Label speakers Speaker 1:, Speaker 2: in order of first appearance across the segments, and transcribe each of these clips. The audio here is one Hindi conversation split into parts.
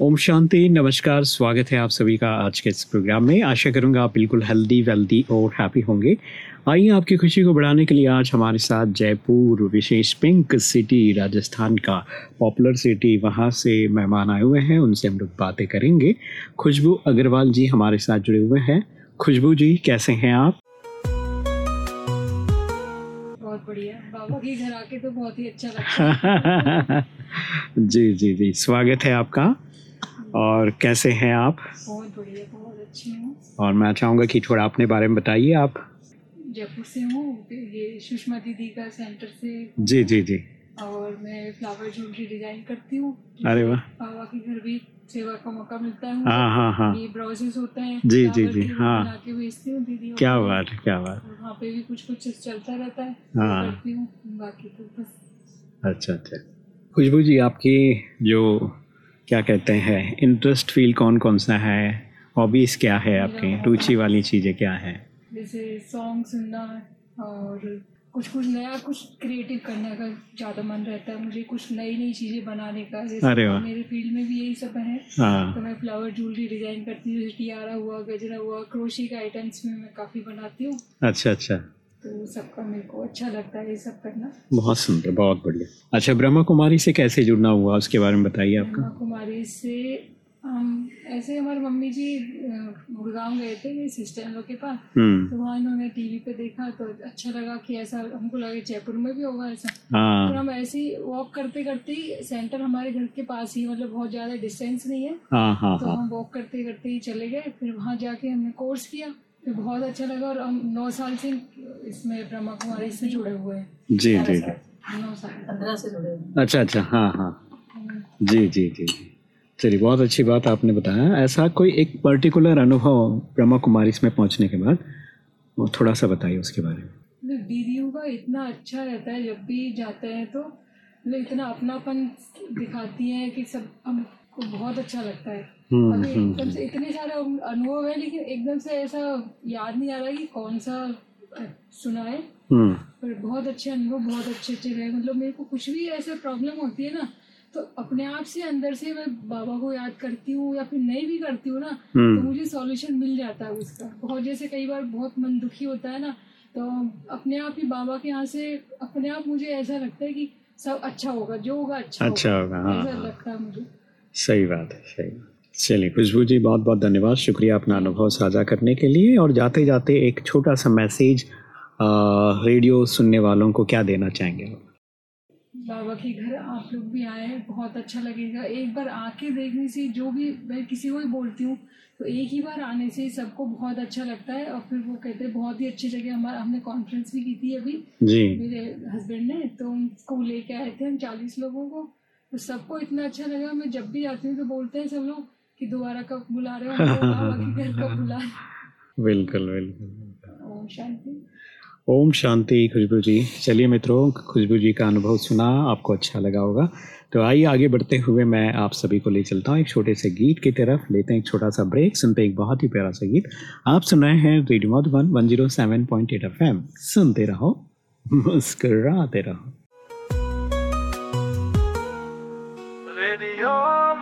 Speaker 1: ओम शांति नमस्कार स्वागत है आप सभी का आज के इस प्रोग्राम में। आशा करूँगा आप बिल्कुल हेल्दी वेल्दी और हैप्पी होंगे। आइए आपकी खुशी को बढ़ाने के लिए आज हमारे साथ जयपुर विशेष पिंक सिटी राजस्थान का पॉपुलर सिटी वहाँ से मेहमान आए हुए हैं उनसे हम लोग बातें करेंगे। खुशबू अग्रवाल जी हमारे साथ जुड़े हुए हैं। खुशबू जी कैसे हैं आप?
Speaker 2: बहुत बढ़िया। बाबा के घर आके तो बहुत ही अच्छा लगता है।
Speaker 1: जी जी जी। स्वागत है आपका। और कैसे हैं आप?
Speaker 2: बहुत बढ़िया बहुत अच्छी हूँ।
Speaker 1: और मैं चाहूँगा कि थोड़ा अपने बारे में बताइए आप।
Speaker 2: जयपुर से हूँ ये सुषमा दीदी का सेंटर से।
Speaker 1: जी जी जी।
Speaker 2: और मैं फ्लावर ज्वेलरी डिज़ाइन करती हूँ।
Speaker 1: अरे वाह।
Speaker 2: बाबा के घर भी सेवा का मौका मिलता है
Speaker 1: हाँ हाँ हाँ।
Speaker 2: ये ब्राउजेस होते हैं
Speaker 1: जी, जी, जी, हाँ।
Speaker 2: बना के हूँ दीदी
Speaker 1: क्या बात है क्या बात
Speaker 2: वहाँ पे भी कुछ कुछ चलता रहता है
Speaker 1: हाँ।
Speaker 2: करती हूँ बाकी तो बस।
Speaker 1: अच्छा अच्छा। खुशबू जी आपकी जो क्या कहते हैं? इंटरेस्ट फील कौन कौन सा है? हॉबीज क्या है आपकी? रुचि वाली चीज़ें क्या है?
Speaker 2: जैसे सॉन्ग सुनना और कुछ कुछ नया कुछ क्रिएटिव करने का ज़्यादा मन रहता है। मुझे कुछ नई नई चीज़ें बनाने का जैसे
Speaker 1: अरे।
Speaker 2: मेरे फ़ील्ड में भी यही सब है।
Speaker 1: हाँ।
Speaker 2: तो मैं फ्लावर ज्वेलरी डिज़ाइन करती हूँ जैसे टियारा हुआ गजरा हुआ क्रोशी का आइटम्स में मैं काफ़ी बनाती हूँ।
Speaker 1: अच्छा अच्छा।
Speaker 2: तो सबका मेरे को अच्छा लगता है ये सब करना।
Speaker 1: बहुत सुंदर बहुत बढ़िया। अच्छा ब्रह्मा कुमारी से कैसे जुड़ना हुआ उसके बारे में बताइए आपका।
Speaker 2: ब्रह्मा कुमारी से हम ऐसे हमारे मम्मी जी गुड़गांव गए थे मेरी सिस्टर लोग के पास।
Speaker 1: हम्म।
Speaker 2: तो वहाँ इन्होंने टीवी पे देखा तो अच्छा लगा कि ऐसा हमको लगा जयपुर में भी होगा ऐसा। फिर
Speaker 1: हाँ
Speaker 2: हम ऐसे ही वॉक करते करते ही सेंटर हमारे घर के पास ही मतलब बहुत ज़्यादा डिस्टेंस नहीं है।
Speaker 1: हाँ हाँ
Speaker 2: तो हम वॉक करते करते ही चले गए फिर वहाँ जाके हमने कोर्स किया। फिर बहुत अच्छा लगा और हम नौ साल से इसमें ब्रह्मा कुमारी से जुड़े हुए हैं।
Speaker 1: जी जी। जी
Speaker 2: नौ साल।
Speaker 3: पंद्रह से जुड़े हुए
Speaker 1: अच्छा अच्छा हाँ हाँ। जी जी जी जी। चलिए बहुत अच्छी बात आपने बताया। ऐसा कोई एक पर्टिकुलर अनुभव ब्रह्मा कुमारी में पहुँचने के बाद? वो थोड़ा सा बताइए उसके बारे में।
Speaker 2: दीदियों का इतना अच्छा रहता है जब भी जाते हैं तो इतना अपनापन दिखाती हैं कि सब हमको बहुत अच्छा लगता है।
Speaker 1: हम्म,
Speaker 2: अभी
Speaker 1: हम्म,
Speaker 2: एकदम से इतने सारे अनुभव है लेकिन एकदम से ऐसा याद नहीं आ रहा कि कौन सा सुना है।
Speaker 1: हम्म।
Speaker 2: पर बहुत अच्छे अनुभव बहुत अच्छे अच्छे रहे मतलब मेरे को कुछ भी ऐसे प्रॉब्लम होती है ना तो अपने आप से अंदर से मैं बाबा को याद करती हूँ या फिर नहीं भी करती हूँ ना तो
Speaker 1: हम्म।
Speaker 2: मुझे सॉल्यूशन मिल जाता है उसका। बहुत जैसे कई बार बहुत मन दुखी होता है ना तो अपने आप ही बाबा के यहाँ से अपने आप मुझे ऐसा लगता है कि सब अच्छा होगा जो होगा अच्छा
Speaker 1: अच्छा होगा हाँ
Speaker 2: ऐसा
Speaker 1: हाँ।
Speaker 2: लगता है मुझे।
Speaker 1: सही बात है सही बात चलिए खुशबू जी बहुत बहुत धन्यवाद। शुक्रिया अपना अनुभव साझा करने के लिए और जाते जाते एक छोटा सा मैसेज रेडियो सुनने वालों को क्या देना चाहेंगे आप
Speaker 2: बाबा के घर आप लोग भी आए हैं बहुत अच्छा लगेगा। एक बार आके देखने से जो भी मैं किसी को भी बोलती हूँ तो एक ही बार आने से सबको बहुत अच्छा लगता है और फिर वो कहते हैं बहुत ही अच्छी जगह हमारा हमने कॉन्फ्रेंस भी की थी अभी
Speaker 1: जी।
Speaker 2: मेरे हस्बैंड ने तो उनको लेके आए थे हम चालीस लोगों को तो सबको इतना अच्छा लगा। मैं जब भी आती हूँ तो बोलते हैं सब लोग कि दोबारा कब बुला रहे हो? बुला
Speaker 1: बिल्कुल बिल्कुल।
Speaker 2: ओम शांति।
Speaker 1: ओम शांति खुशबू जी। चलिए मित्रों खुशबू जी का अनुभव सुना आपको अच्छा लगा होगा। तो आइए आगे बढ़ते हुए मैं आप सभी को ले चलता हूँ एक छोटे से गीत की तरफ़। लेते हैं एक छोटा सा ब्रेक सुनते हैं एक बहुत ही प्यारा सा गीत। आप सुन रहे हैं radio Madhuban one zero seven point eight F M. सुनते रहो मुस्कराते रहो।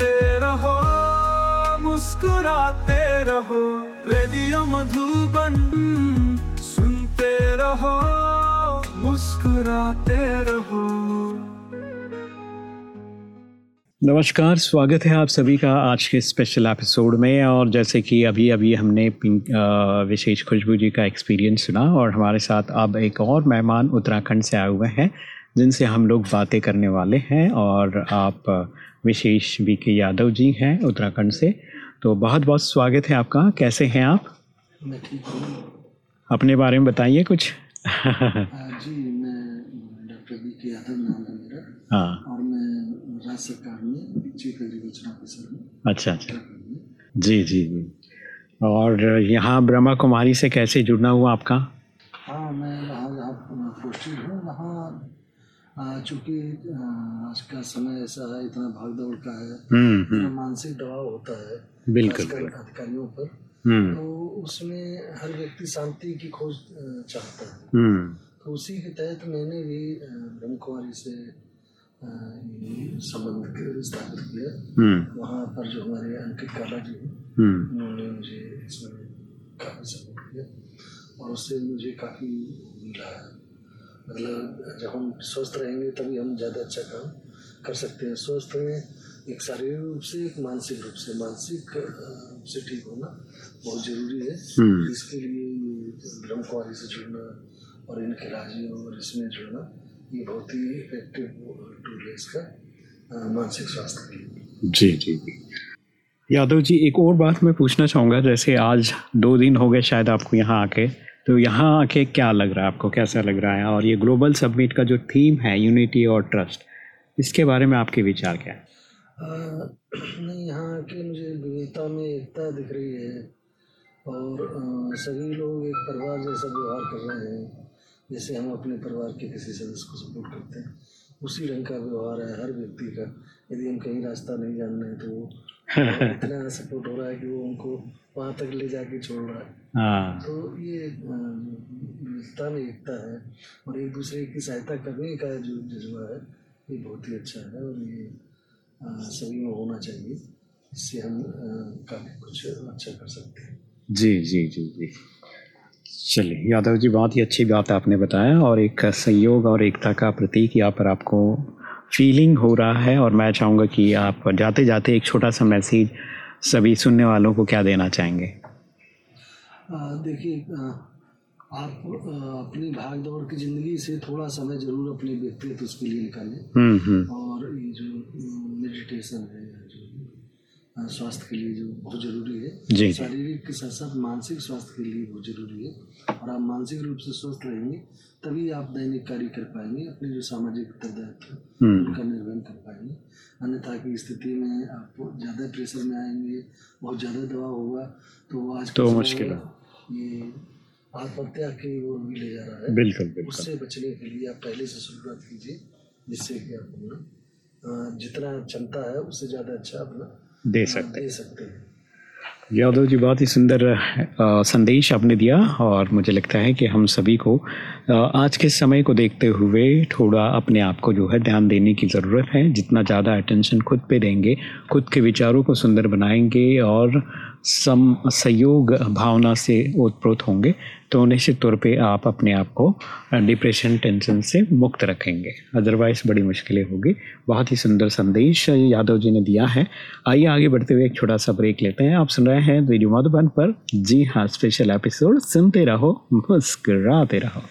Speaker 4: सुनते रहो, मुस्कुराते रहो, रेडियो मधुबन सुनते रहो, मुस्कुराते रहो।
Speaker 1: नमस्कार, स्वागत है आप सभी का आज के स्पेशल एपिसोड में, और जैसे कि अभी अभी हमने विशेष खुशबू जी का एक्सपीरियंस सुना, और हमारे साथ अब एक और मेहमान उत्तराखंड से आए हुए हैं, जिनसे हम लोग बातें करने वाले हैं, और आप विशेष वी के यादव जी हैं उत्तराखंड से। तो बहुत बहुत स्वागत है आपका। कैसे हैं आप?
Speaker 3: हूँ।
Speaker 1: अपने बारे में बताइए कुछ।
Speaker 3: जी मैं डॉक्टर बी के यादव नाम है मेरा।
Speaker 1: हाँ।
Speaker 3: और मैं राज्य सरकार में चीफ एग्रीकल्चर ऑफिसर हूँ।
Speaker 1: अच्छा अच्छा। जी जी जी। और यहाँ ब्रह्मा कुमारी से कैसे जुड़ना हुआ आपका?
Speaker 3: हाँ मैं वहाँ पोस्टेड हूँ। वहाँ चूँकि आज का समय ऐसा है इतना भाग दौड़ का है
Speaker 1: हम्म
Speaker 3: इतना
Speaker 1: हम्म।
Speaker 3: मानसिक दबाव होता है
Speaker 1: बिल्कुल
Speaker 3: अधिकारियों पर
Speaker 1: हम्म।
Speaker 3: तो उसमें हर व्यक्ति शांति की खोज चाहता है। तो उसी के तहत मैंने भी ब्रह्म कुमारी से संबंध स्थापित किया। वहाँ पर जो हमारे अंकित काला जी उन्होंने मुझे इसमें काफ़ी सपोर्ट किया और उससे मुझे काफ़ी मिला है। मतलब जब हम स्वस्थ रहेंगे तभी हम ज़्यादा अच्छा काम कर सकते हैं। स्वस्थ में एक शारीरिक रूप से एक मानसिक रूप से। मानसिक रूप से ठीक होना बहुत ज़रूरी है।
Speaker 1: हम्म।
Speaker 3: इसके लिए ब्रह्म कुमारी से जुड़ना और इनके राज्यों और इसमें जुड़ना ये बहुत ही इफ़ेक्टिव टूल है इसका मानसिक स्वास्थ्य के लिए।
Speaker 1: जी जी जी। यादव जी एक और बात मैं पूछना चाहूँगा। जैसे आज दो दिन हो गए शायद आपको यहाँ आके। तो यहाँ आके क्या लग रहा है? आपको कैसा लग रहा है? और ये ग्लोबल सबमिट का जो थीम है यूनिटी और ट्रस्ट इसके बारे में आपके विचार क्या है?
Speaker 3: नहीं यहाँ के मुझे विविधता में एकता दिख रही है और सभी लोग एक परिवार जैसा व्यवहार कर रहे हैं जैसे हम अपने परिवार के किसी सदस्य को सपोर्ट करते हैं। उसी रंग का व्यवहार है हर व्यक्ति का। यदि हम कहीं रास्ता नहीं जान रहे हैं तो वो इतना सपोर्ट हो रहा है कि वो उनको वहाँ तक ले जाके छोड़ रहा है।
Speaker 1: हाँ।
Speaker 3: तो ये अ, विविधता में एकता है और एक दूसरे की सहायता करने का जो जज्बा है ये बहुत ही अच्छा है और ये सभी में होना चाहिए। इससे हम काफ़ी कुछ अच्छा कर सकते हैं।
Speaker 1: जी जी जी जी। चलिए यादव जी बहुत ही अच्छी बात आपने बताया और एक सहयोग और एकता का प्रतीक यहाँ पर आपको फीलिंग हो रहा है और मैं चाहूँगा कि आप जाते जाते एक छोटा सा मैसेज सभी सुनने वालों को क्या देना चाहेंगे?
Speaker 3: देखिए आप अपनी भाग दौड़ की ज़िंदगी से थोड़ा समय ज़रूर अपने व्यक्तित्व उसके लिए निकालें।
Speaker 1: हम्म हम्म।
Speaker 3: और ये जो मेडिटेशन है जो स्वास्थ्य के लिए जो बहुत ज़रूरी है। शारीरिक के साथ साथ मानसिक स्वास्थ्य के लिए बहुत ज़रूरी है। और आप मानसिक रूप से स्वस्थ रहेंगे तभी आप दैनिक कार्य कर पाएँगे अपने जो सामाजिक उत्तरदायित्व
Speaker 1: हम्म।
Speaker 3: उनका निर्वहन कर पाएँगे। अन्यथा की स्थिति में आप ज़्यादा प्रेशर में आएँगे बहुत ज़्यादा दबाव होगा तो आज
Speaker 1: तो मुश्किल है।
Speaker 3: ये आत्महत्या की ओर भी ले जा रहा है।
Speaker 1: बिल्कुल बिल्कुल।
Speaker 3: उससे बचने के लिए आप पहले से शुरुआत कीजिए जिससे कि आप अपना जितना क्षमता है उससे ज़्यादा अच्छा अपना
Speaker 1: दे सकते
Speaker 3: दे सकते हैं।
Speaker 1: यादव जी बहुत ही सुंदर संदेश आपने दिया और मुझे लगता है कि हम सभी को आज के समय को देखते हुए थोड़ा अपने आप को जो है ध्यान देने की ज़रूरत है। जितना ज़्यादा अटेंशन खुद पे देंगे खुद के विचारों को सुंदर बनाएँगे और सम, सहयोग भावना से ओतप्रोत होंगे तो निश्चित तौर पे आप अपने आप को डिप्रेशन टेंशन से मुक्त रखेंगे। अदरवाइज़ बड़ी मुश्किलें होगी। बहुत ही सुंदर संदेश यादव जी ने दिया है। आइए आगे बढ़ते हुए एक छोटा सा ब्रेक लेते हैं। आप सुन रहे हैं रेडियो मधुबन पर। जी हाँ स्पेशल एपिसोड सुनते रहो, मुस्कुराते रहो।